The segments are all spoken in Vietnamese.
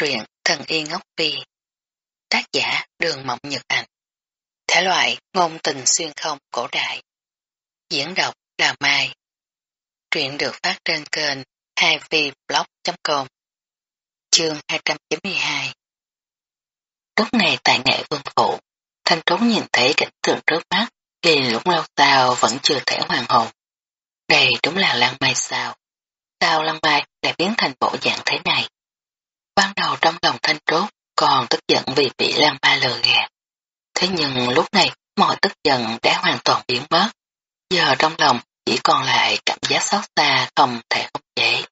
truyện Thần Y Ngốc Phi Tác giả Đường Mộng Nhật Ảnh Thể loại ngôn tình xuyên không cổ đại Diễn đọc là Mai Truyện được phát trên kênh 2vblog.com Chương 292 Lúc này tại nghệ vương phủ, Thanh trốn nhìn thấy cảnh tượng trước mắt liền lúc lâu sau vẫn chưa thể hoàn hồn. Đây đúng là lăng mai sao. Sao lăng mai lại biến thành bộ dạng thế này? Ban đầu trong lòng thanh trốt còn tức giận vì bị Lan Ba lừa gạt. Thế nhưng lúc này mọi tức giận đã hoàn toàn biến mất. Giờ trong lòng chỉ còn lại cảm giác xót xa không thể không chế.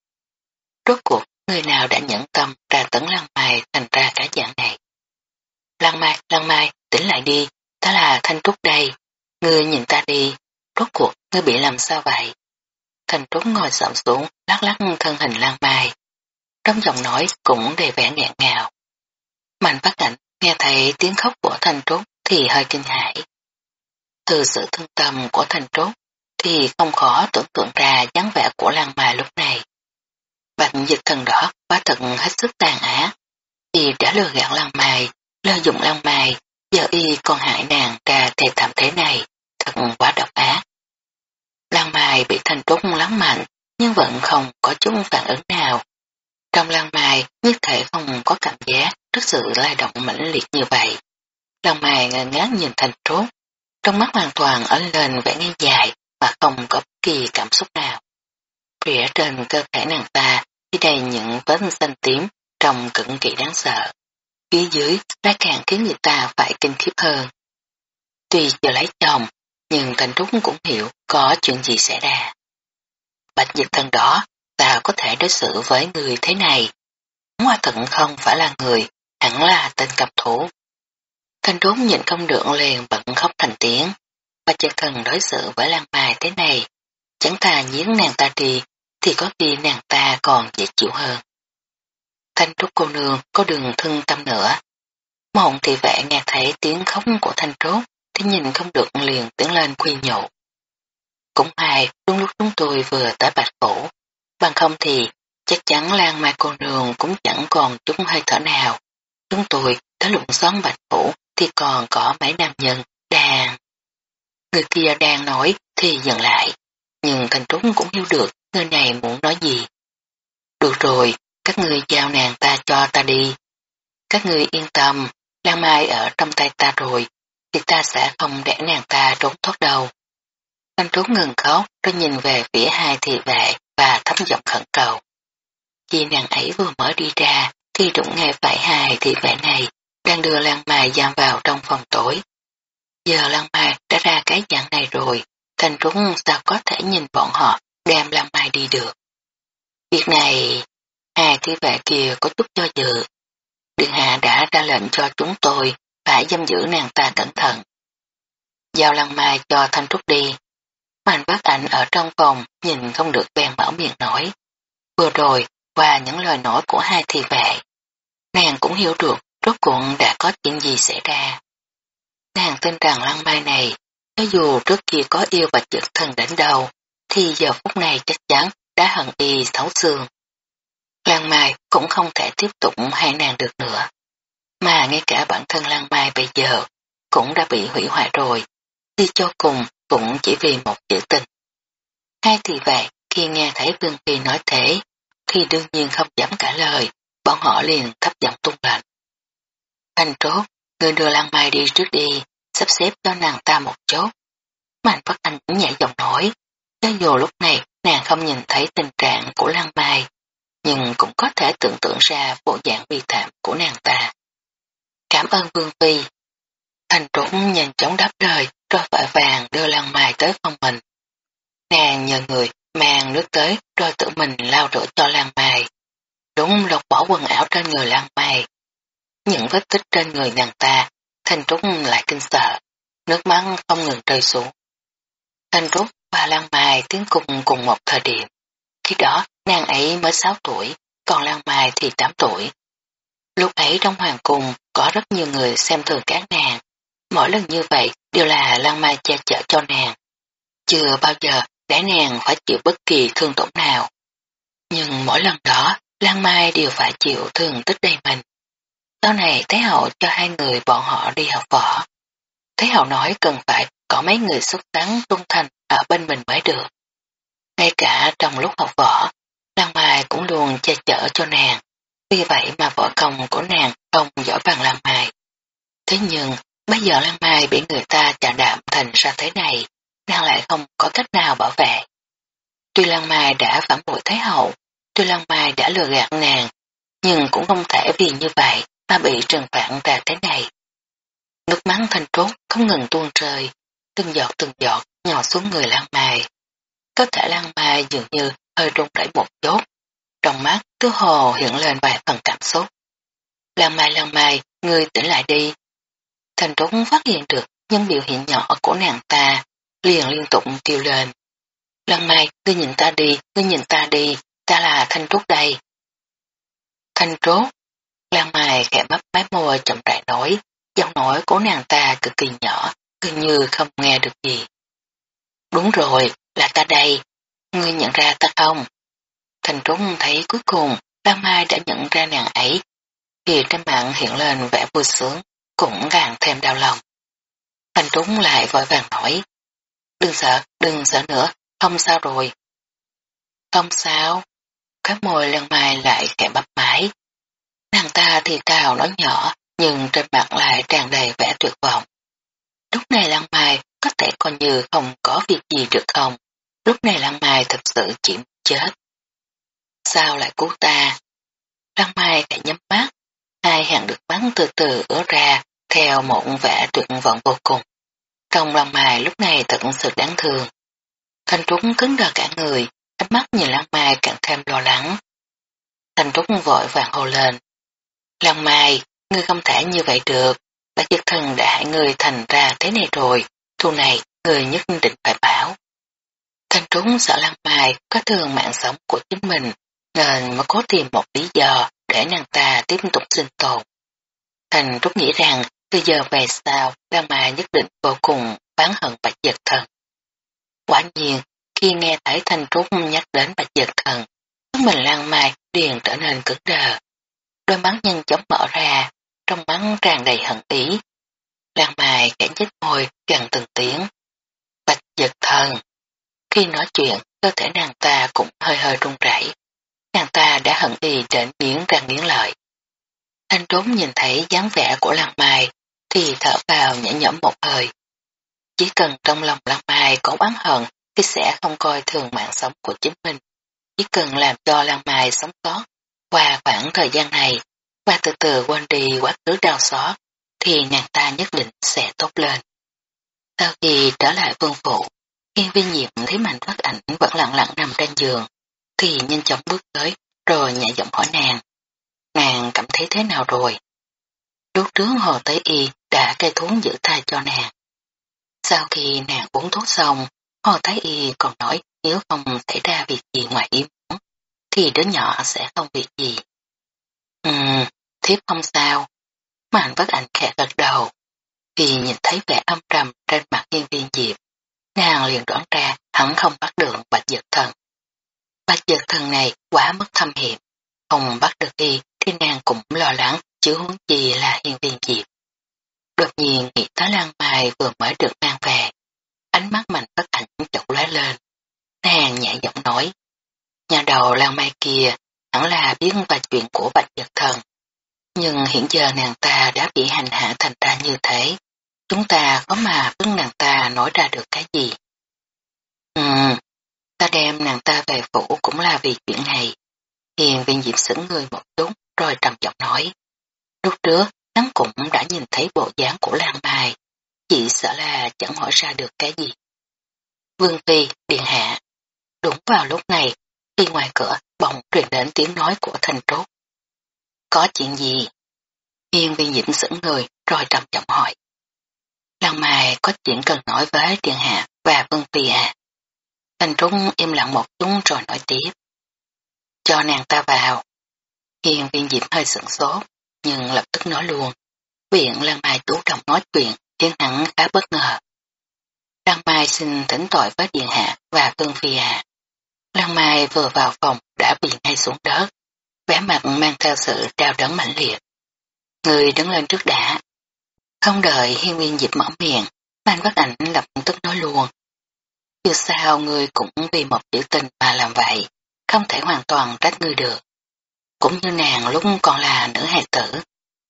Rốt cuộc người nào đã nhẫn tâm ra tấn Lan Mai thành ra cả dạng này. Lan Mai, Lan Mai, tỉnh lại đi, ta là Thanh Trúc đây. Ngươi nhìn ta đi, rốt cuộc ngươi bị làm sao vậy? Thanh Trúc ngồi sợm xuống, lắc lắc thân hình Lan Mai. Trong giọng nói cũng đầy vẻ nghẹn ngào. Mạnh phát ảnh nghe thấy tiếng khóc của thành Trúc thì hơi kinh hãi. Từ sự thương tâm của thành Trúc thì không khó tưởng tượng ra dáng vẻ của lang mà lúc này. Bạch dịch thần đỏ quá thật hết sức tàn ác. Y đã lừa gạt lang mài, lợi dụng lang mài giờ y còn hại nàng ra thề thảm thế này, thật quá độc ác. Lang mài bị Thanh Trúc lắm mạnh, nhưng vẫn không có chút phản ứng nào, trong lan mài, nhất thể không có cảm giác trước sự lai động mãnh liệt như vậy. Lan mày ngơ ngác nhìn thành trốt, trong mắt hoàn toàn ấn lên vẻ ngay dài mà không có bất kỳ cảm xúc nào. Phía trên cơ thể nàng ta chỉ đầy những vết xanh tím trông cực kỳ đáng sợ. Phía dưới lại càng khiến người ta phải kinh khiếp hơn. Tuy chưa lấy chồng, nhưng thành trúc cũng hiểu có chuyện gì xảy ra. Bạch dịch thần đó ta có thể đối xử với người thế này. Hoa thận không phải là người, hẳn là tên cầm thủ. Thanh trốn nhìn không được liền bận khóc thành tiếng, và chỉ cần đối xử với Lan Mai thế này, chẳng thà nhiếng nàng ta đi, thì có khi nàng ta còn dễ chịu hơn. Thanh trúc cô nương có đường thương tâm nữa. Mộng thì vẽ nghe thấy tiếng khóc của thanh trúc, thì nhìn không được liền tiếng lên khuyên nhủ. Cũng hay, đúng lúc chúng tôi vừa tới bạch phủ, Bằng không thì chắc chắn Lan Mai cô đường cũng chẳng còn chút hơi thở nào. Chúng tôi tới lụng xóm bạch phủ thì còn có mấy nam nhân đang. Người kia đang nói thì dừng lại, nhưng thành trúng cũng hiểu được người này muốn nói gì. Được rồi, các người giao nàng ta cho ta đi. Các người yên tâm, Lan Mai ở trong tay ta rồi, thì ta sẽ không để nàng ta trốn thoát đâu. Thanh trốn ngừng khóc rồi nhìn về phía hai thị vệ và thấm giọng khẩn cầu. Khi nàng ấy vừa mở đi ra, thì đụng ngay phải hài thì vẻ này đang đưa Lan Mai giam vào trong phòng tối. Giờ Lan Mai đã ra cái dạng này rồi, thành trúng sao có thể nhìn bọn họ đem Lan Mai đi được. Việc này, hai thị vệ kia có chút cho dự. Điện hạ đã ra lệnh cho chúng tôi phải giam giữ nàng ta cẩn thận. Giao Lan Mai cho Thanh Trúc đi, Mạnh bác ảnh ở trong phòng nhìn không được bèn mở miệng nói. Vừa rồi, qua những lời nói của hai thị vệ, nàng cũng hiểu được rốt cuộc đã có chuyện gì xảy ra. Nàng tin rằng lăng mai này, cho dù trước kia có yêu và trực thần đến đầu, thì giờ phút này chắc chắn đã hận y thấu xương. Lăng mai cũng không thể tiếp tục hai nàng được nữa. Mà ngay cả bản thân lăng mai bây giờ cũng đã bị hủy hoại rồi. Đi cho cùng cũng chỉ vì một chữ tình. Hai thì vậy, khi nghe thấy Vương Phi nói thế, thì đương nhiên không dám cả lời, bọn họ liền thấp giọng tung lệnh. Anh trốt, người đưa Lan Mai đi trước đi, sắp xếp cho nàng ta một chốt. Mạnh Phát Anh nhẹ giọng nói, cho dù lúc này nàng không nhìn thấy tình trạng của Lan Mai, nhưng cũng có thể tưởng tượng ra bộ dạng bi thảm của nàng ta. Cảm ơn Vương Phi. Thành trốn nhanh chóng đáp lời, rồi vội vàng đưa lăng mai tới phòng mình. Nàng nhờ người mang nước tới rồi tự mình lau rửa cho lan mai. Đúng lột bỏ quần áo trên người lan mai. Những vết tích trên người nàng ta, thanh trúc lại kinh sợ, nước mắt không ngừng rơi xuống. Thanh trúc và lan mai tiến cùng cùng một thời điểm. Khi đó nàng ấy mới 6 tuổi, còn lan mai thì 8 tuổi. Lúc ấy trong hoàng cung có rất nhiều người xem thường các nàng, Mỗi lần như vậy đều là lang Mai che chở cho nàng. Chưa bao giờ để nàng phải chịu bất kỳ thương tổn nào. Nhưng mỗi lần đó Lan Mai đều phải chịu thương tích đầy mình. Sau này Thế Hậu cho hai người bọn họ đi học võ. Thế Hậu nói cần phải có mấy người xuất tán trung thành ở bên mình mới được. Ngay cả trong lúc học võ, Lan Mai cũng luôn che chở cho nàng. Vì vậy mà võ công của nàng không giỏi bằng Lan Mai. Thế nhưng, bây giờ Lan Mai bị người ta chà đạm thành ra thế này, nàng lại không có cách nào bảo vệ. Tuy Lan Mai đã phản bội thái Hậu, tuy Lan Mai đã lừa gạt nàng, nhưng cũng không thể vì như vậy mà bị trừng phạt ra thế này. Nước mắng thanh trốt không ngừng tuôn rơi, từng giọt từng giọt nhỏ xuống người Lan Mai. Có thể Lan Mai dường như hơi rung rẩy một chút, trong mắt tứ hồ hiện lên vài phần cảm xúc. Lan Mai Lan Mai, ngươi tỉnh lại đi. Thành trúc phát hiện được những biểu hiện nhỏ của nàng ta, liền liên tục kêu lên. Lần Mai, ngươi nhìn ta đi, ngươi nhìn ta đi, ta là Thanh Trúc đây. Thanh Trúc, Lan Mai khẽ mấp mái môi chậm rãi nói, giọng nói của nàng ta cực kỳ nhỏ, gần như không nghe được gì. Đúng rồi, là ta đây, ngươi nhận ra ta không? Thanh Trúc thấy cuối cùng Lan Mai đã nhận ra nàng ấy, thì trên mặt hiện lên vẻ vui sướng, cũng càng thêm đau lòng. Thành trúng lại vội vàng nói, đừng sợ, đừng sợ nữa, không sao rồi. Không sao, các môi lần mai lại kẻ bắp mái. Nàng ta thì cao nói nhỏ, nhưng trên mặt lại tràn đầy vẻ tuyệt vọng. Lúc này Lăng Mai có thể coi như không có việc gì được không? Lúc này Lăng Mai thật sự chỉ chết. Sao lại cứu ta? Lăng Mai lại nhắm mắt, hai hàng được bắn từ từ ứa ra theo một vẻ tuyệt vọng vô cùng. Trong lòng Mai lúc này thật sự đáng thương. Thanh Trúc cứng đờ cả người, ánh mắt nhìn Lăng Mai càng thêm lo lắng. Thanh Trúc vội vàng hô lên. Lăng Mai, ngươi không thể như vậy được, bác giật thần đã hại ngươi thành ra thế này rồi, thu này ngươi nhất định phải báo. Thanh Trúc sợ Lăng Mai có thương mạng sống của chính mình, nên mới cố tìm một lý do để nàng ta tiếp tục sinh tồn. Thành Trúc nghĩ rằng từ giờ về sau, Lăng Mai nhất định vô cùng bán hận bạch giật thần. Quả nhiên, khi nghe thấy Thanh Trúc nhắc đến bạch giật thần, thân mình Lan Mai liền trở nên cứng đờ. Đôi mắt nhanh chóng mở ra, trong mắt tràn đầy hận ý. Lan Mai kẻ nhếch môi gần từng tiếng. Bạch giật thần. Khi nói chuyện, cơ thể nàng ta cũng hơi hơi run rẩy. Nàng ta đã hận ý đến miếng ra miếng lợi. Thanh trốn nhìn thấy dáng vẻ của lăng Mai, thì thở vào nhẹ nhõm một hơi. Chỉ cần trong lòng lăng Mai có oán hận thì sẽ không coi thường mạng sống của chính mình. Chỉ cần làm cho lăng Mai sống sót qua khoảng thời gian này và từ từ quên đi quá khứ đau xót thì nàng ta nhất định sẽ tốt lên. Sau khi trở lại vương phủ, Hiên viên Nhiệm thấy mạnh phát ảnh vẫn lặng lặng nằm trên giường, thì nhanh chóng bước tới rồi nhẹ giọng hỏi nàng. Nàng cảm thấy thế nào rồi? Lúc trước hồ Tế y đã cây thuốc giữ thai cho nàng. Sau khi nàng uống thuốc xong, Hồ Thái Y còn nói nếu không xảy ra việc gì ngoài ý muốn, thì đứa nhỏ sẽ không việc gì. Ừm, thiếp không sao. Mạnh bất ảnh khẽ gật đầu. Vì nhìn thấy vẻ âm trầm trên mặt nhân viên diệp, nàng liền đoán ra hẳn không bắt được bạch dược thần. Bạch dược thần này quá mất thâm hiểm, không bắt được y thì nàng cũng lo lắng chứ huống gì là hiên viên diệp. Đột nhiên nghĩ tới lan mai vừa mới được mang về. Ánh mắt mạnh bất ảnh chậu lóe lên. Nàng nhẹ giọng nói. Nhà đầu lan mai kia hẳn là biết vài chuyện của bạch nhật thần. Nhưng hiện giờ nàng ta đã bị hành hạ thành ra như thế. Chúng ta có mà bức nàng ta nói ra được cái gì. Ừ, ta đem nàng ta về phủ cũng là vì chuyện này. Hiền viên diệp sững người một chút rồi trầm giọng nói. Lúc trước hắn cũng đã nhìn thấy bộ dáng của Lan Mai, chỉ sợ là chẳng hỏi ra được cái gì. Vương Phi, Điện Hạ. Đúng vào lúc này, khi ngoài cửa bỗng truyền đến tiếng nói của Thành trốt. Có chuyện gì? Hiên viên dĩnh sững người rồi trầm giọng hỏi. Lan Mai có chuyện cần nói với Điện Hạ và Vương Phi à? Thành trung im lặng một chút rồi nói tiếp. Cho nàng ta vào. Hiên viên diễm hơi sửng sốt, nhưng lập tức nói luôn. Viện Lan Mai tú trọng nói chuyện khiến hắn khá bất ngờ. Lan Mai xin thỉnh tội với Điện Hạ và Vương Phi à. Lan Mai vừa vào phòng đã bị ngay xuống đất. vẻ mặt mang theo sự trao đớn mãnh liệt. Người đứng lên trước đã. Không đợi hiên viên dịp mở miệng, Mạnh bất ảnh lập tức nói luôn. Dù sao người cũng vì một chữ tình mà làm vậy, không thể hoàn toàn trách người được. Cũng như nàng lúc còn là nữ hài tử,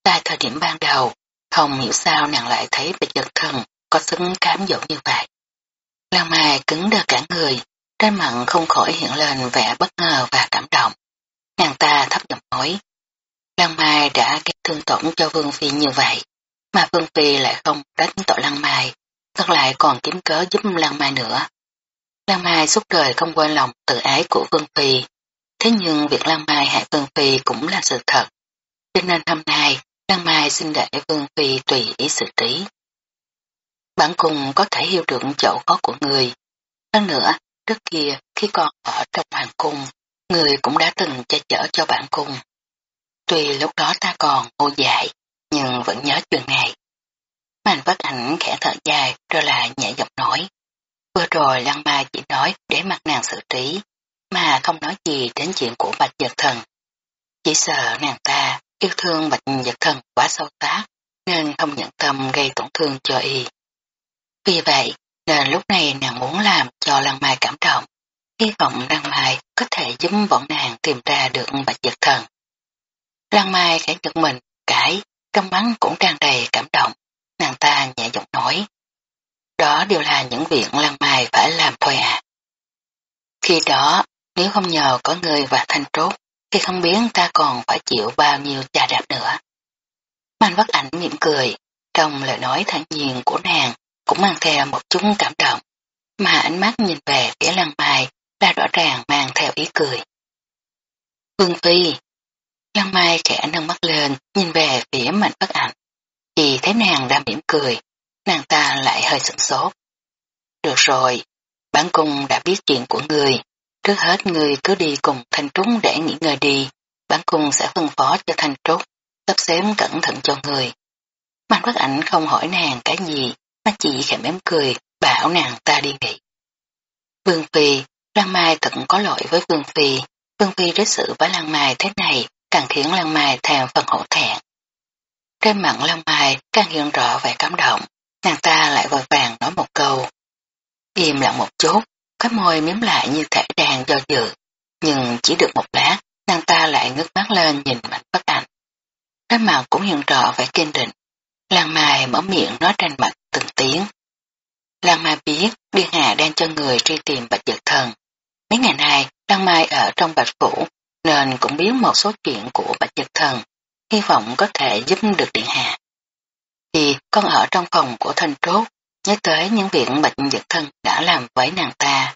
tại thời điểm ban đầu, không hiểu sao nàng lại thấy bị giật thần có xứng cám dỗ như vậy. Lan Mai cứng đờ cả người, trên mặt không khỏi hiện lên vẻ bất ngờ và cảm động. Nàng ta thấp giọng nói. Lan Mai đã gây thương tổn cho Vương Phi như vậy, mà Vương Phi lại không trách tội Lan Mai, thật lại còn kiếm cớ giúp Lan Mai nữa. Lan Mai suốt đời không quên lòng tự ái của Vương Phi, thế nhưng việc Lan Mai hại Vương Phi cũng là sự thật. Cho nên hôm nay, Lan Mai xin để Vương Phi tùy ý xử trí. Bản cung có thể hiểu được chỗ khó của người. Hơn nữa, trước kia khi còn ở trong hoàng cung, người cũng đã từng che chở cho bản cung. Tuy lúc đó ta còn ngô dại, nhưng vẫn nhớ chuyện này. Mạnh bất ảnh khẽ thở dài rồi là nhẹ giọng nói. Vừa rồi Lăng Mai chỉ nói để mặt nàng xử trí, mà không nói gì đến chuyện của bạch giật thần. Chỉ sợ nàng ta yêu thương bạch giật thần quá sâu sắc, nên không nhận tâm gây tổn thương cho y. Vì vậy, nên lúc này nàng muốn làm cho Lăng Mai cảm động, hy vọng Lăng Mai có thể giúp bọn nàng tìm ra được bạch giật thần. Lăng Mai khẽ giật mình, cãi, trong mắt cũng tràn đầy cảm động, nàng ta nhẹ giọng nói. Đó đều là những việc Lan Mai phải làm thôi à. Khi đó, nếu không nhờ có người và thanh trốt, thì không biết ta còn phải chịu bao nhiêu trà đạp nữa. Mạnh bất ảnh mỉm cười, trong lời nói thản nhiên của nàng cũng mang theo một chút cảm động, mà ánh mắt nhìn về phía lăng mai là rõ ràng mang theo ý cười. Vương Phi Lăng Mai khẽ nâng mắt lên nhìn về phía mạnh bất ảnh. Chỉ thấy nàng đang mỉm cười, nàng ta lại hơi sửng sốt. Được rồi, bản cung đã biết chuyện của người. Trước hết người cứ đi cùng Thanh Trúc để nghỉ ngơi đi. Bản cung sẽ phân phó cho Thanh Trúc, sắp xếp cẩn thận cho người. Mạnh bất ảnh không hỏi nàng cái gì, mà chỉ khẽ mém cười, bảo nàng ta đi nghỉ. Vương Phi, Lan Mai thật có lỗi với Vương Phi. Vương Phi đối xử với Lan Mai thế này càng khiến Lan Mai thèm phần hổ thẹn. Trên mặt Lan Mai càng hiện rõ vẻ cảm động, nàng ta lại vội vàng nói một câu. Im lặng một chút, cái môi miếm lại như thể đang do dự, nhưng chỉ được một lát, nàng ta lại ngước mắt lên nhìn mạnh bất ảnh. cái mặt cũng hiện rõ vẻ kiên định. Làng Mai mở miệng nói tranh mặt từng tiếng. Làng Mai biết Điên Hà đang cho người truy tìm bạch dược thần. Mấy ngày nay, Làng Mai ở trong bạch phủ, nên cũng biết một số chuyện của bạch dược thần, hy vọng có thể giúp được Điện Hà. Thì con ở trong phòng của thanh trốt, nhớ tới những việc bạch dược thân đã làm với nàng ta.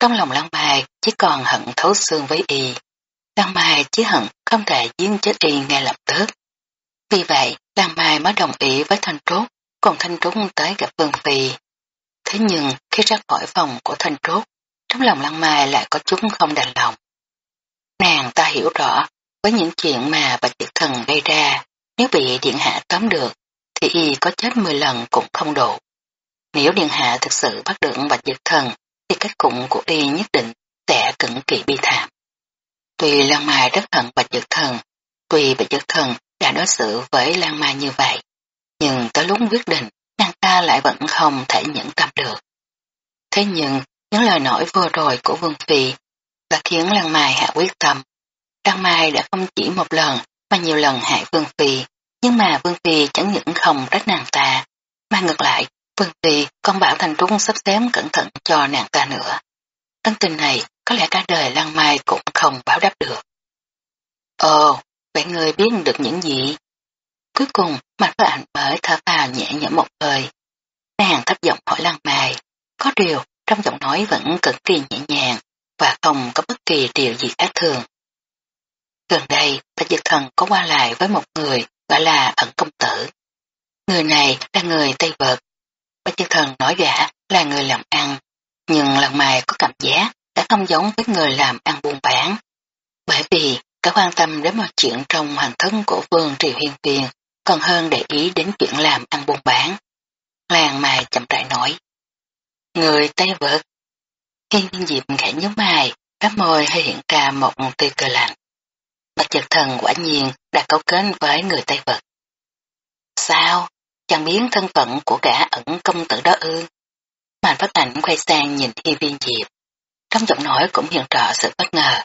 Trong lòng Lăng Mai chỉ còn hận thấu xương với y. Lăng Mai chỉ hận không thể giết chết y ngay lập tức. Vì vậy, Lăng Mai mới đồng ý với Thanh trốt, cùng Thanh trốt tới gặp Vương Phi. Thế nhưng, khi ra khỏi phòng của Thanh trốt, trong lòng Lăng Mai lại có chút không đành lòng. Nàng ta hiểu rõ, với những chuyện mà bạch tiệt thần gây ra, nếu bị Điện Hạ tóm được, thì y có chết 10 lần cũng không đủ. Nếu Điện Hạ thực sự bắt được bạch Dược thần, thì cách cụng của y nhất định sẽ cẩn kỳ bi thảm. Tuy Lan Mai rất hận bạch dược thần, tuy bạch dược thần đã đối xử với Lan Mai như vậy, nhưng tới lúc quyết định, nàng ta lại vẫn không thể nhẫn tâm được. Thế nhưng, những lời nói vừa rồi của Vương Phi đã khiến Lan Mai hạ quyết tâm. Lan Mai đã không chỉ một lần mà nhiều lần hại Vương Phi, nhưng mà Vương Phi chẳng những không trách nàng ta, mà ngược lại, Vương Phi còn bảo Thành Trung sắp xếp cẩn thận cho nàng ta nữa. Ân tình này có lẽ cả đời Lan Mai cũng không báo đáp được. Ồ, vậy người biết được những gì? Cuối cùng, mặt với ảnh mới thở vào nhẹ nhõm một hơi. Nàng thấp giọng hỏi Lan Mai, có điều trong giọng nói vẫn cực kỳ nhẹ nhàng và không có bất kỳ điều gì khác thường. Gần đây, Bạch Diệt Thần có qua lại với một người gọi là ẩn công tử. Người này là người Tây Vật. Bạch chân Thần nói gã là người làm ăn, nhưng lần mày có cảm giác đã không giống với người làm ăn buôn bán. Bởi vì cả quan tâm đến mọi chuyện trong hoàng thân của vương triều hiên viên còn hơn để ý đến chuyện làm ăn buôn bán. Làng mài chậm rãi nói. Người Tây Vật. Hiên viên diệp khẽ nhớ mài, các môi hơi hiện ra một tươi cờ lạnh. Bạch Nhật Thần quả nhiên đã cấu kết với người Tây Vật. Sao? Chẳng biến thân phận của gã ẩn công tử đó ư? Mạnh phát ảnh quay sang nhìn thi viên diệp. Trong giọng nói cũng hiện rõ sự bất ngờ.